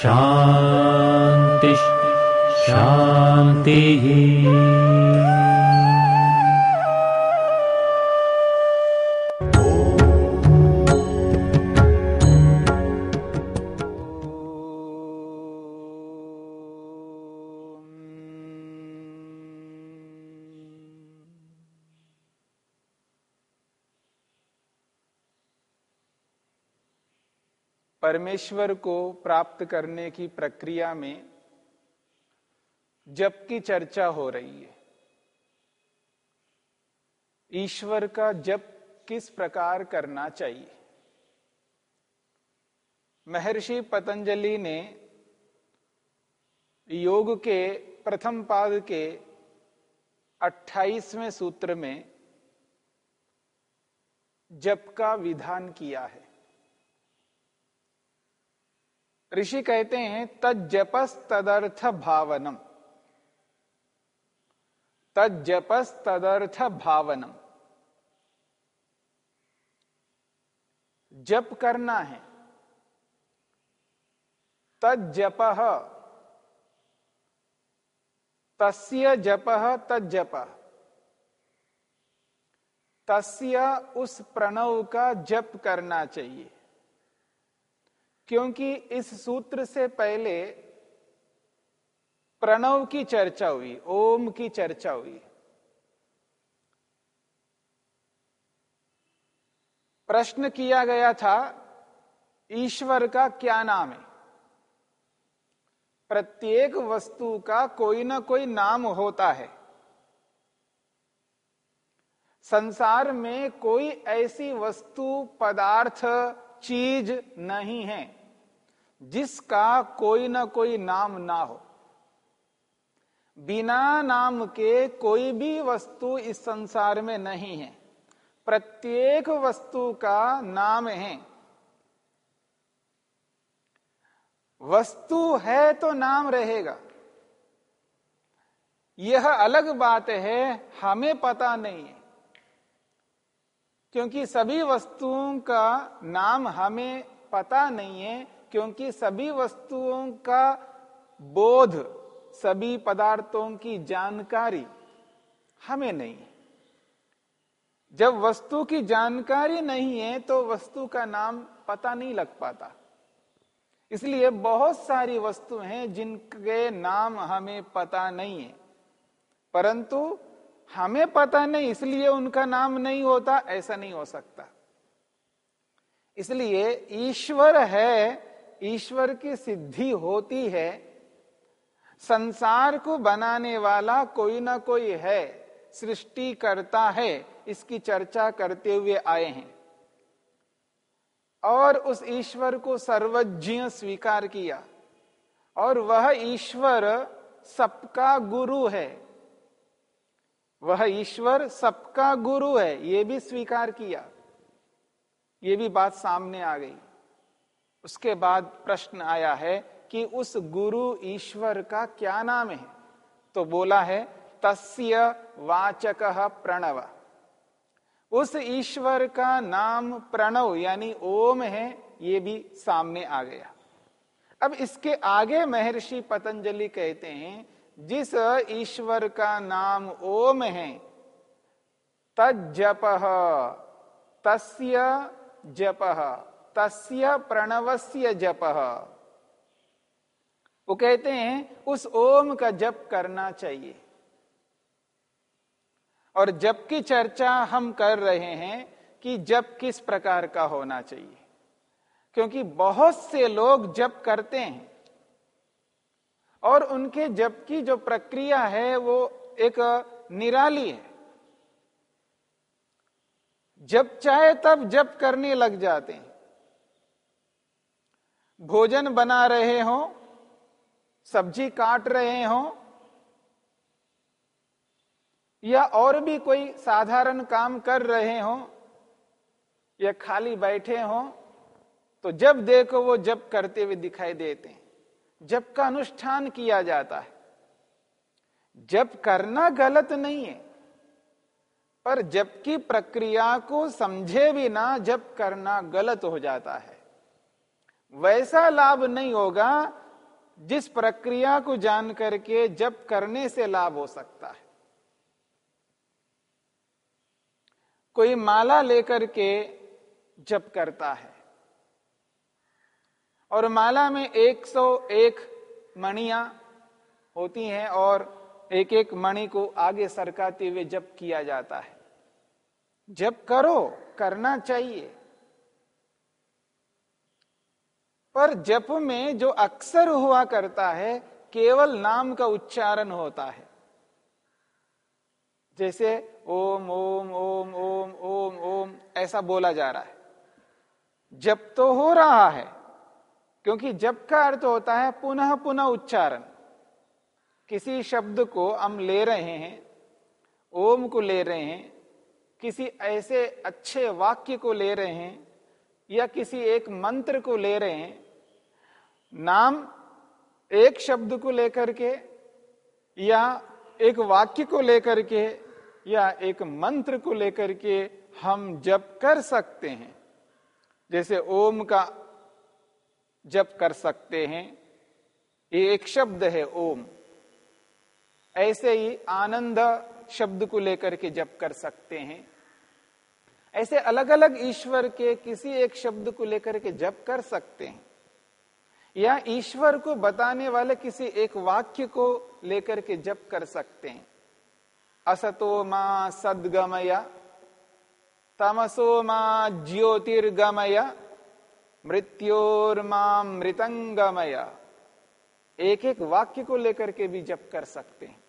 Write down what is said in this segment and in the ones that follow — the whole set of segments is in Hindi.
शान्तिः शान्तिः परमेश्वर को प्राप्त करने की प्रक्रिया में जप की चर्चा हो रही है। ईश्वर का जप किस प्रकार करना चाहिए? महर्षि पतंजलि ने योग के प्रथम पाद के 28वें सूत्र में जप का विधान किया है। ऋषि कहते हैं तजपस तदर्थ भावनम तजपस तदर्थ भावनम जप करना है। तजप तस्य जप तजप तस्य उस प्रणव का जप करना चाहिए। क्योंकि इस सूत्र से पहले प्रणव की चर्चा हुई, ओम की चर्चा हुई। प्रश्न किया गया था, ईश्वर का क्या नाम है? प्रत्येक वस्तु का कोई ना कोई नाम होता है। संसार में कोई ऐसी वस्तु, पदार्थ, चीज़ नहीं है। जिसका कोई ना कोई नाम ना हो। बिना नाम के कोई भी वस्तु इस संसार में नहीं है। प्रत्येक वस्तु का नाम है। वस्तु है तो नाम रहेगा। यह अलग बात है, हमें पता नहीं है। क्योंकि सभी वस्तुओं का नाम हमें पता नहीं है क्योंकि सभी वस्तुओं का बोध, सभी पदार्थों की जानकारी हमें नहीं है। जब वस्तु की जानकारी नहीं है तो वस्तु का नाम पता नहीं लग पाता। इसलिए बहुत सारी वस्तु हैं जिनके नाम हमें पता नहीं है। परंतु हमें पता नहीं, इसलिए उनका नाम नहीं होता, ऐसा नहीं हो सकता। इसलिए ईश्वर है ईश्वर की सिद्धि होती है, संसार को बनाने वाला कोई ना कोई है, सृष्टि करता है, इसकी चर्चा करते हुए आए हैं। और उस ईश्वर को सर्वज्ञ स्वीकार किया, और वह ईश्वर सबका गुरु है। वह ईश्वर सबका गुरु है यह भी स्वीकार किया। ये भी बात सामने आ गई। उसके बाद प्रश्न आया है कि उस गुरु ईश्वर का क्या नाम है? तो बोला है, तस्य वाचक प्रणव। उस ईश्वर का नाम प्रणव, यानी ओम है, ये भी सामने आ गया। अब इसके आगे महर्षि पतंजलि कहते हैं, जिस ईश्वर का नाम ओम है तप तस्य जप। तस्य प्रणवस्य जप। वो कहते हैं, उस ओम का जप करना चाहिए। और जप की चर्चा हम कर रहे हैं कि जप किस प्रकार का होना चाहिए। क्योंकि बहुत से लोग जप करते हैं। और उनके जप की जो प्रक्रिया है, वो एक निराली है। जब चाहे तब जप करने लग जाते हैं। भोजन बना रहे हो, सब्ज़ी काट रहे हो, या और भी कोई साधारण काम कर रहे हो, या खाली बैठे हो तो जब देखो वो जब करते हुए दिखाई देते हैं। जब का अनुष्ठान किया जाता है। जब करना गलत नहीं है, पर जब की प्रक्रिया को समझे भी ना जब करना गलत हो जाता है। वैसा लाभ नहीं होगा जिस प्रक्रिया को जान करके जब करने से लाभ हो सकता है। कोई माला लेकर के जप करता है और माला में 101 मणियाँ होती हैं और एक एक मणि को आगे सरकाते हुए जप किया जाता है। जप करो, करना चाहिए। पर जप में जो अक्सर हुआ करता है, केवल नाम का उच्चारण होता है। जैसे ओम ओम ओम ओम ओम ओम, ऐसा बोला जा रहा है। जप तो हो रहा है, क्योंकि जप का अर्थ होता है पुनः पुनः उच्चारण। किसी शब्द को हम ले रहे हैं, ओम को ले रहे हैं, किसी ऐसे अच्छे वाक्य को ले रहे हैं, या किसी एक मंत्र को ले रहे हैं नाम एक शब्द को लेकर के या एक वाक्य को लेकर के या एक मंत्र को लेकर के हम जप कर सकते हैं। जैसे ओम का जप कर सकते हैं। ये एक शब्द है ओम। ऐसे ही आनंद शब्द को लेकर के जप कर सकते हैं। ऐसे अलग अलग ईश्वर के किसी एक शब्द को लेकर के जप कर सकते हैं। या ईश्वर को बताने वाले किसी एक वाक्य को लेकर के जप कर सकते हैं। असतो माँ सदगमय, तमसो मा ज्योतिर्गमय मृत्योर्मा मृतंगमय। एक एक वाक्य को लेकर के भी जप कर सकते हैं।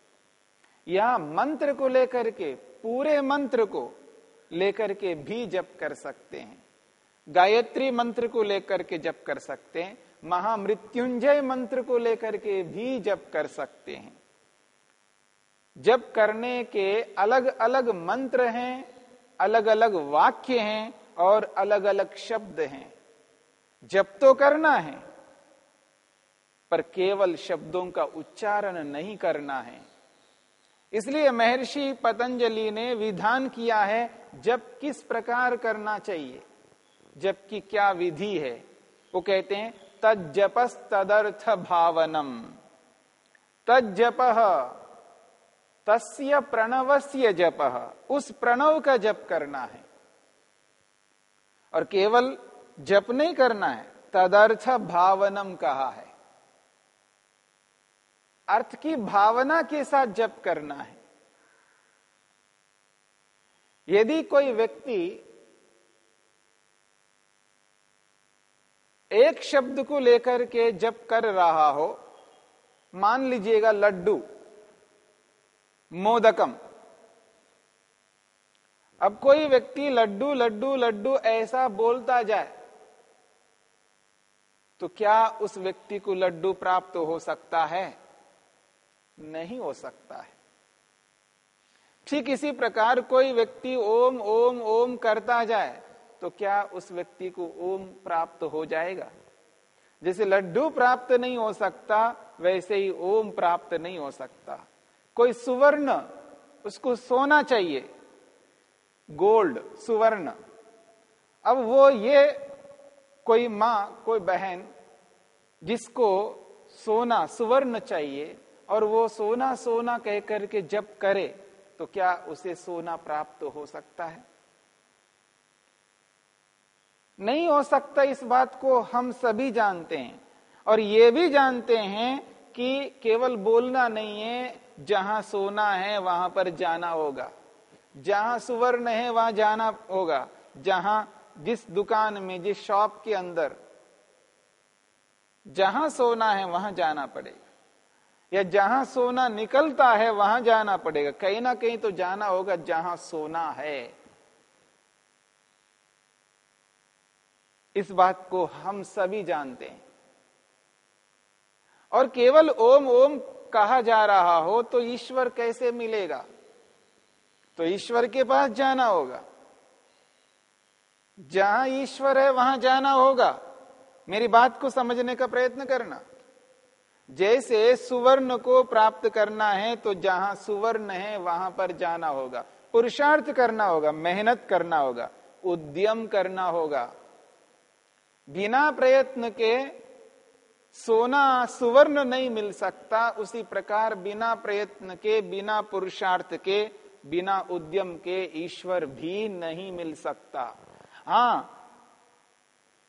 या मंत्र को लेकर के, पूरे मंत्र को लेकर के भी जप कर सकते हैं। गायत्री मंत्र को लेकर के जप कर सकते हैं। महामृत्युंजय मंत्र को लेकर के भी जप कर सकते हैं। जप करने के अलग अलग मंत्र हैं अलग अलग वाक्य हैं और अलग अलग शब्द हैं। जप तो करना है, पर केवल शब्दों का उच्चारण नहीं करना है। इसलिए महर्षि पतंजलि ने विधान किया है जब किस प्रकार करना चाहिए? जबकि क्या विधि है? वो कहते हैं तजपस तदर्थ भावनम तजप तस्य प्रणवस्य जप, उस प्रणव का जप करना है। और केवल जप नहीं करना है तदर्थ भावनम कहा है। अर्थ की भावना के साथ जप करना है। यदि कोई व्यक्ति एक शब्द को लेकर के जब कर रहा हो, मान लीजिएगा लड्डू, मोदकम। अब कोई व्यक्ति लड्डू लड्डू लड्डू ऐसा बोलता जाए तो क्या उस व्यक्ति को लड्डू प्राप्त हो सकता है? नहीं हो सकता है। ठीक इसी प्रकार कोई व्यक्ति ओम ओम ओम करता जाए तो क्या उस व्यक्ति को ओम प्राप्त हो जाएगा? जैसे लड्डू प्राप्त नहीं हो सकता, वैसे ही ओम प्राप्त नहीं हो सकता। कोई सुवर्ण, उसको सोना चाहिए। गोल्ड, सुवर्ण। अब वो ये कोई माँ, कोई बहन, जिसको सोना, सुवर्ण चाहिए, और वो सोना सोना कह करके जब करे तो क्या उसे सोना प्राप्त हो सकता है? नहीं हो सकता इस बात को हम सभी जानते हैं। और ये भी जानते हैं कि केवल बोलना नहीं है, जहाँ सोना है, वहाँ पर जाना होगा। जहाँ सुवर्ण है, वहाँ जाना होगा। जहाँ जिस दुकान में, जिस शॉप के अंदर, जहाँ सोना है, वहाँ जाना पड़ेगा। या जहाँ सोना निकलता है, वहाँ जाना पड़ेगा। कहीं ना कहीं तो जाना होगा जहाँ सोना है। इस बात को हम सभी जानते हैं। और केवल ओम ओम कहा जा रहा हो तो ईश्वर कैसे मिलेगा? तो ईश्वर के पास जाना होगा। जहाँ ईश्वर है, वहाँ जाना होगा। मेरी बात को समझने का प्रयत्न करना। जैसे सुवर्ण को प्राप्त करना है तो जहाँ सुवर्ण है, वहाँ पर जाना होगा। पुरुषार्थ करना होगा, मेहनत करना होगा, उद्यम करना होगा। बिना प्रयत्न के सोना सुवर्ण नहीं मिल सकता, उसी प्रकार बिना प्रयत्न के, बिना पुरुषार्थ के, बिना उद्यम के ईश्वर भी नहीं मिल सकता। हाँ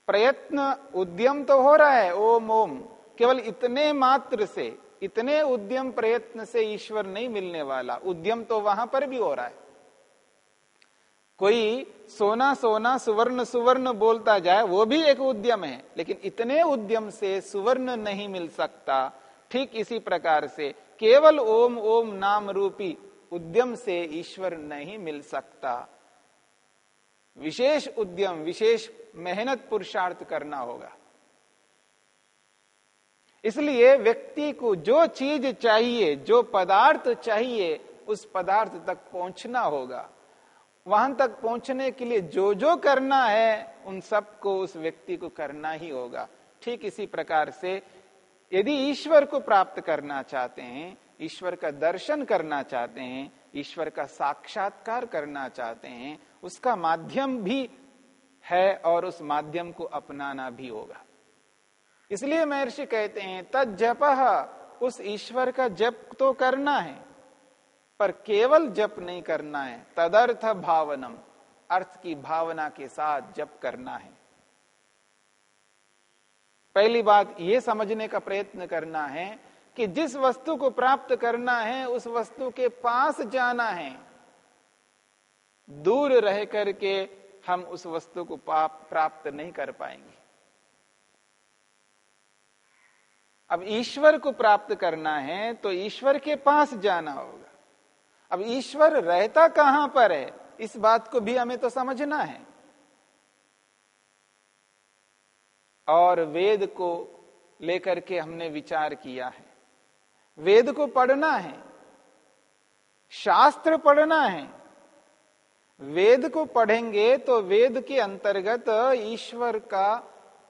प्रयत्न, उद्यम तो हो रहा है ओम ओम केवल इतने मात्र से, इतने उद्यम प्रयत्न से ईश्वर नहीं मिलने वाला। उद्यम तो वहाँ पर भी हो रहा है। कोई सोना सोना सुवर्ण सुवर्ण बोलता जाए, वो भी एक उद्यम है, लेकिन इतने उद्यम से सुवर्ण नहीं मिल सकता। ठीक इसी प्रकार से केवल ओम ओम नाम रूपी उद्यम से ईश्वर नहीं मिल सकता। विशेष उद्यम, विशेष मेहनत पुरुषार्थ करना होगा। इसलिए व्यक्ति को जो चीज़ चाहिए, जो पदार्थ चाहिए, उस पदार्थ तक पहुँचना होगा। वहाँ तक पहुँचने के लिए जो जो करना है, उन सबको उस व्यक्ति को करना ही होगा। ठीक इसी प्रकार से यदि ईश्वर को प्राप्त करना चाहते हैं, ईश्वर का दर्शन करना चाहते हैं, ईश्वर का साक्षात्कार करना चाहते हैं, उसका माध्यम भी है और उस माध्यम को अपनाना भी होगा। इसलिए महर्षि कहते हैं तद जप उस ईश्वर का जप तो करना है। पर केवल जप नहीं करना है, तदर्थ भावनम, अर्थ की भावना के साथ जप करना है। पहली बात यह समझने का प्रयत्न करना है कि जिस वस्तु को प्राप्त करना है, उस वस्तु के पास जाना है। दूर रह करके हम उस वस्तु को प्राप्त नहीं कर पाएँगे। अब ईश्वर को प्राप्त करना है तो ईश्वर के पास जाना होगा। अब ईश्वर रहता कहाँ पर है? इस बात को भी हमें तो समझना है। और वेद को लेकर के हमने विचार किया है। वेद को पढ़ना है। शास्त्र पढ़ना है। वेद को पढ़ेंगे तो वेद के अंतर्गत ईश्वर का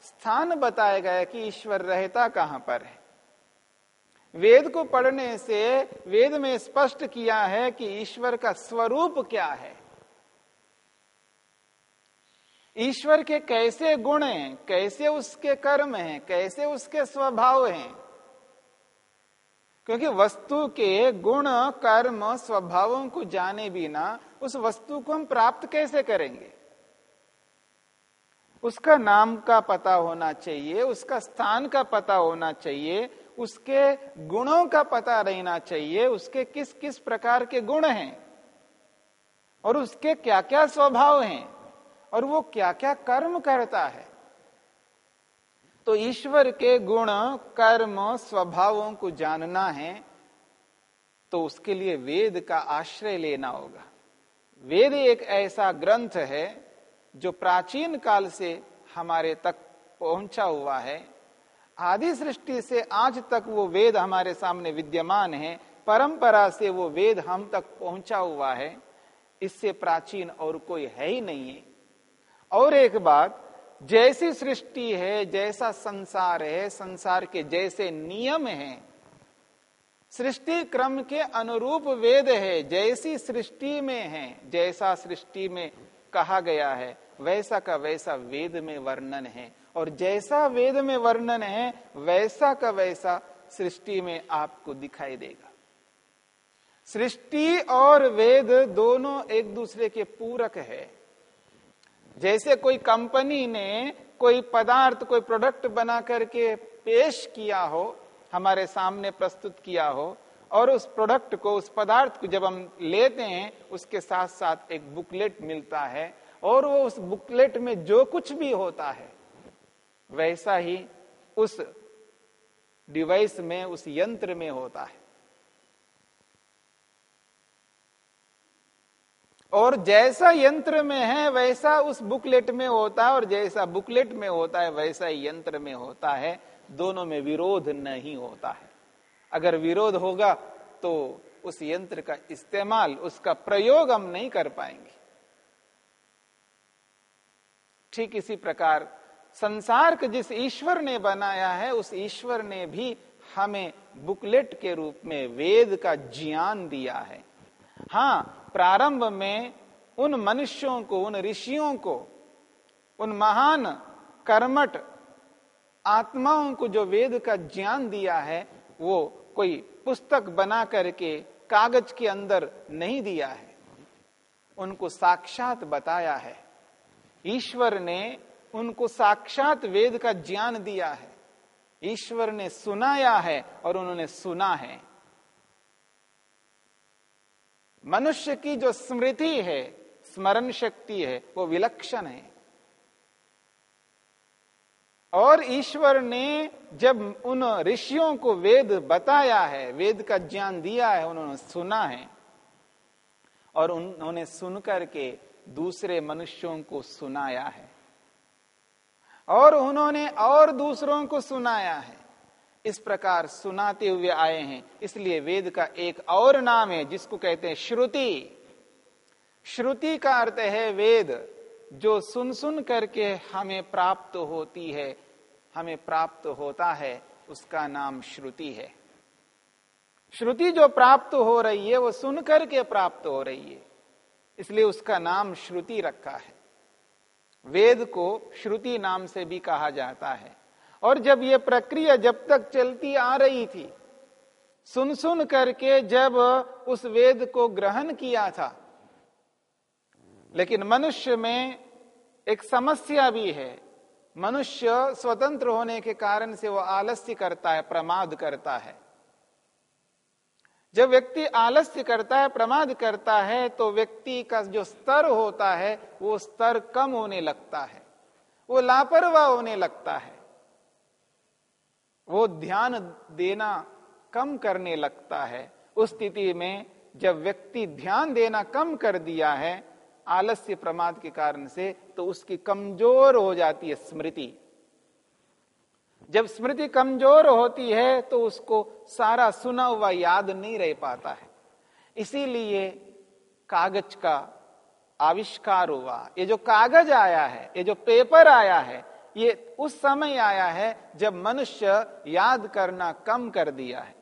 स्थान बताया गया कि ईश्वर रहता कहाँ पर है। वेद को पढ़ने से वेद में स्पष्ट किया है कि ईश्वर का स्वरूप क्या है। ईश्वर के कैसे गुण हैं, कैसे उसके कर्म हैं, कैसे उसके स्वभाव हैं? क्योंकि वस्तु के गुण, कर्म, स्वभावों को जाने बिना उस वस्तु को हम प्राप्त कैसे करेंगे? उसका नाम का पता होना चाहिए, उसका स्थान का पता होना चाहिए उसके गुणों का पता रहना चाहिए, उसके किस किस प्रकार के गुण हैं, और उसके क्या क्या स्वभाव हैं, और वो क्या क्या कर्म करता है। तो ईश्वर के गुण, कर्म, स्वभावों को जानना है तो उसके लिए वेद का आश्रय लेना होगा। वेद एक ऐसा ग्रंथ है, जो प्राचीन काल से हमारे तक पहुँचा हुआ है आदि सृष्टि से आज तक वो वेद हमारे सामने विद्यमान है, परंपरा से वो वेद हम तक पहुँचा हुआ है, इससे प्राचीन और कोई है ही नहीं है। और एक बात, जैसी सृष्टि है, जैसा संसार है, संसार के जैसे नियम हैं, सृष्टि क्रम के अनुरूप वेद है, जैसी सृष्टि में है, जैसा सृष्टि में कहा गया है, वैसा का वैसा वेद में वर्णन है। और जैसा वेद में वर्णन है, वैसा का वैसा सृष्टि में आपको दिखाई देगा। सृष्टि और वेद दोनों एक दूसरे के पूरक है। जैसे कोई कंपनी ने कोई पदार्थ, कोई प्रोडक्ट बना करके पेश किया हो, हमारे सामने प्रस्तुत किया हो, और उस प्रोडक्ट को, उस पदार्थ को जब हम लेते हैं, उसके साथ साथ एक बुकलेट मिलता है, और वो उस बुकलेट में जो कुछ भी होता है वैसा ही उस डिवाइस में, उस यंत्र में होता है। और जैसा यंत्र में है, वैसा उस बुकलेट में होता है और जैसा बुकलेट में होता है, वैसा ही यंत्र में होता है। दोनों में विरोध नहीं होता है। अगर विरोध होगा तो उस यंत्र का इस्तेमाल, उसका प्रयोग हम नहीं कर पाएँगे। ठीक इसी प्रकार संसार को जिस ईश्वर ने बनाया है, उस ईश्वर ने भी हमें बुकलेट के रूप में वेद का ज्ञान दिया है। हाँ प्रारंभ में उन मनुष्यों को, उन ऋषियों को, उन महान कर्मठ आत्माओं को जो वेद का ज्ञान दिया है, वो कोई पुस्तक बना करके कागज़ के अंदर नहीं दिया है। उनको साक्षात बताया है। ईश्वर ने उनको साक्षात वेद का ज्ञान दिया है। ईश्वर ने सुनाया है और उन्होंने सुना है। मनुष्य की जो स्मृति है, स्मरण शक्ति है, वो विलक्षण है। और ईश्वर ने जब उन ऋषियों को वेद बताया है, वेद का ज्ञान दिया है, उन्होंने सुना है और उन्होंने सुनकर के दूसरे मनुष्यों को सुनाया है। और उन्होंने और दूसरों को सुनाया है। इस प्रकार सुनाते हुए आए हैं। इसलिए वेद का एक और नाम है, जिसको कहते हैं श्रुति। श्रुति का अर्थ है वेद, जो सुन सुन करके हमें प्राप्त होती है, हमें प्राप्त होता है, उसका नाम श्रुति है। श्रुति जो प्राप्त हो रही है, वो सुन करके प्राप्त हो रही है। इसलिए उसका नाम श्रुति रखा है। वेद को श्रुति नाम से भी कहा जाता है। और जब ये प्रक्रिया जब तक चलती आ रही थी, सुन सुन करके जब उस वेद को ग्रहण किया था, लेकिन मनुष्य में एक समस्या भी है। मनुष्य स्वतंत्र होने के कारण से वो आलस्य करता है, प्रमाद करता है। जब व्यक्ति आलस्य करता है, प्रमाद करता है तो व्यक्ति का जो स्तर होता है, वो स्तर कम होने लगता है। वो लापरवाह होने लगता है। वो ध्यान देना कम करने लगता है। उस स्थिति में जब व्यक्ति ध्यान देना कम कर दिया है, आलस्य प्रमाद के कारण से तो उसकी कमज़ोर हो जाती है स्मृति। जब स्मृति कमज़ोर होती है तो उसको सारा सुना हुआ याद नहीं रह पाता है। इसीलिए कागज़ का आविष्कार हुआ। ये जो कागज़ आया है, ये जो पेपर आया है, ये उस समय आया है जब मनुष्य याद करना कम कर दिया है।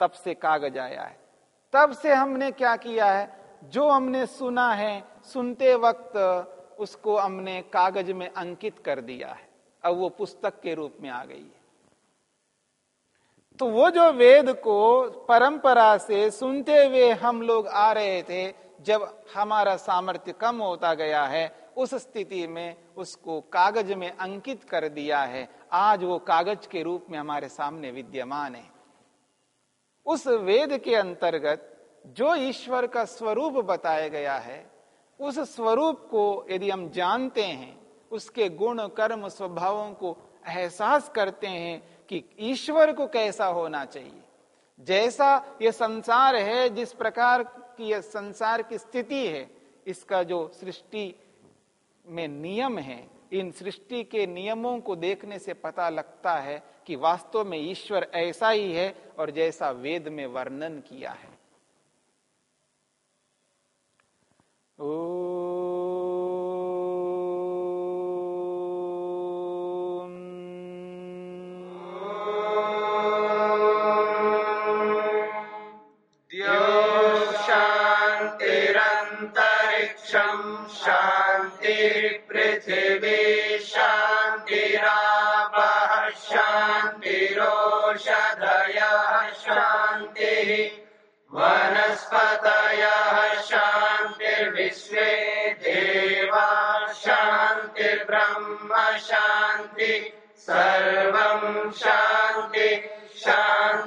तब से कागज़ आया है। तब से हमने क्या किया है? जो हमने सुना है, सुनते वक्त उसको हमने कागज़ में अंकित कर दिया है। अब वो पुस्तक के रूप में आ गई है। तो वो जो वेद को परंपरा से सुनते हुए हम लोग आ रहे थे, जब हमारा सामर्थ्य कम होता गया है, उस स्थिति में उसको कागज़ में अंकित कर दिया है। आज वो कागज़ के रूप में हमारे सामने विद्यमान है। उस वेद के अंतर्गत जो ईश्वर का स्वरूप बताया गया है, उस स्वरूप को यदि हम जानते हैं उसके गुण, कर्म, स्वभावों को एहसास करते हैं कि ईश्वर को कैसा होना चाहिए। जैसा यह संसार है, जिस प्रकार की यह संसार की स्थिति है, इसका जो सृष्टि में नियम है, इन सृष्टि के नियमों को देखने से पता लगता है कि वास्तव में ईश्वर ऐसा ही है और जैसा वेद में वर्णन किया है। ओ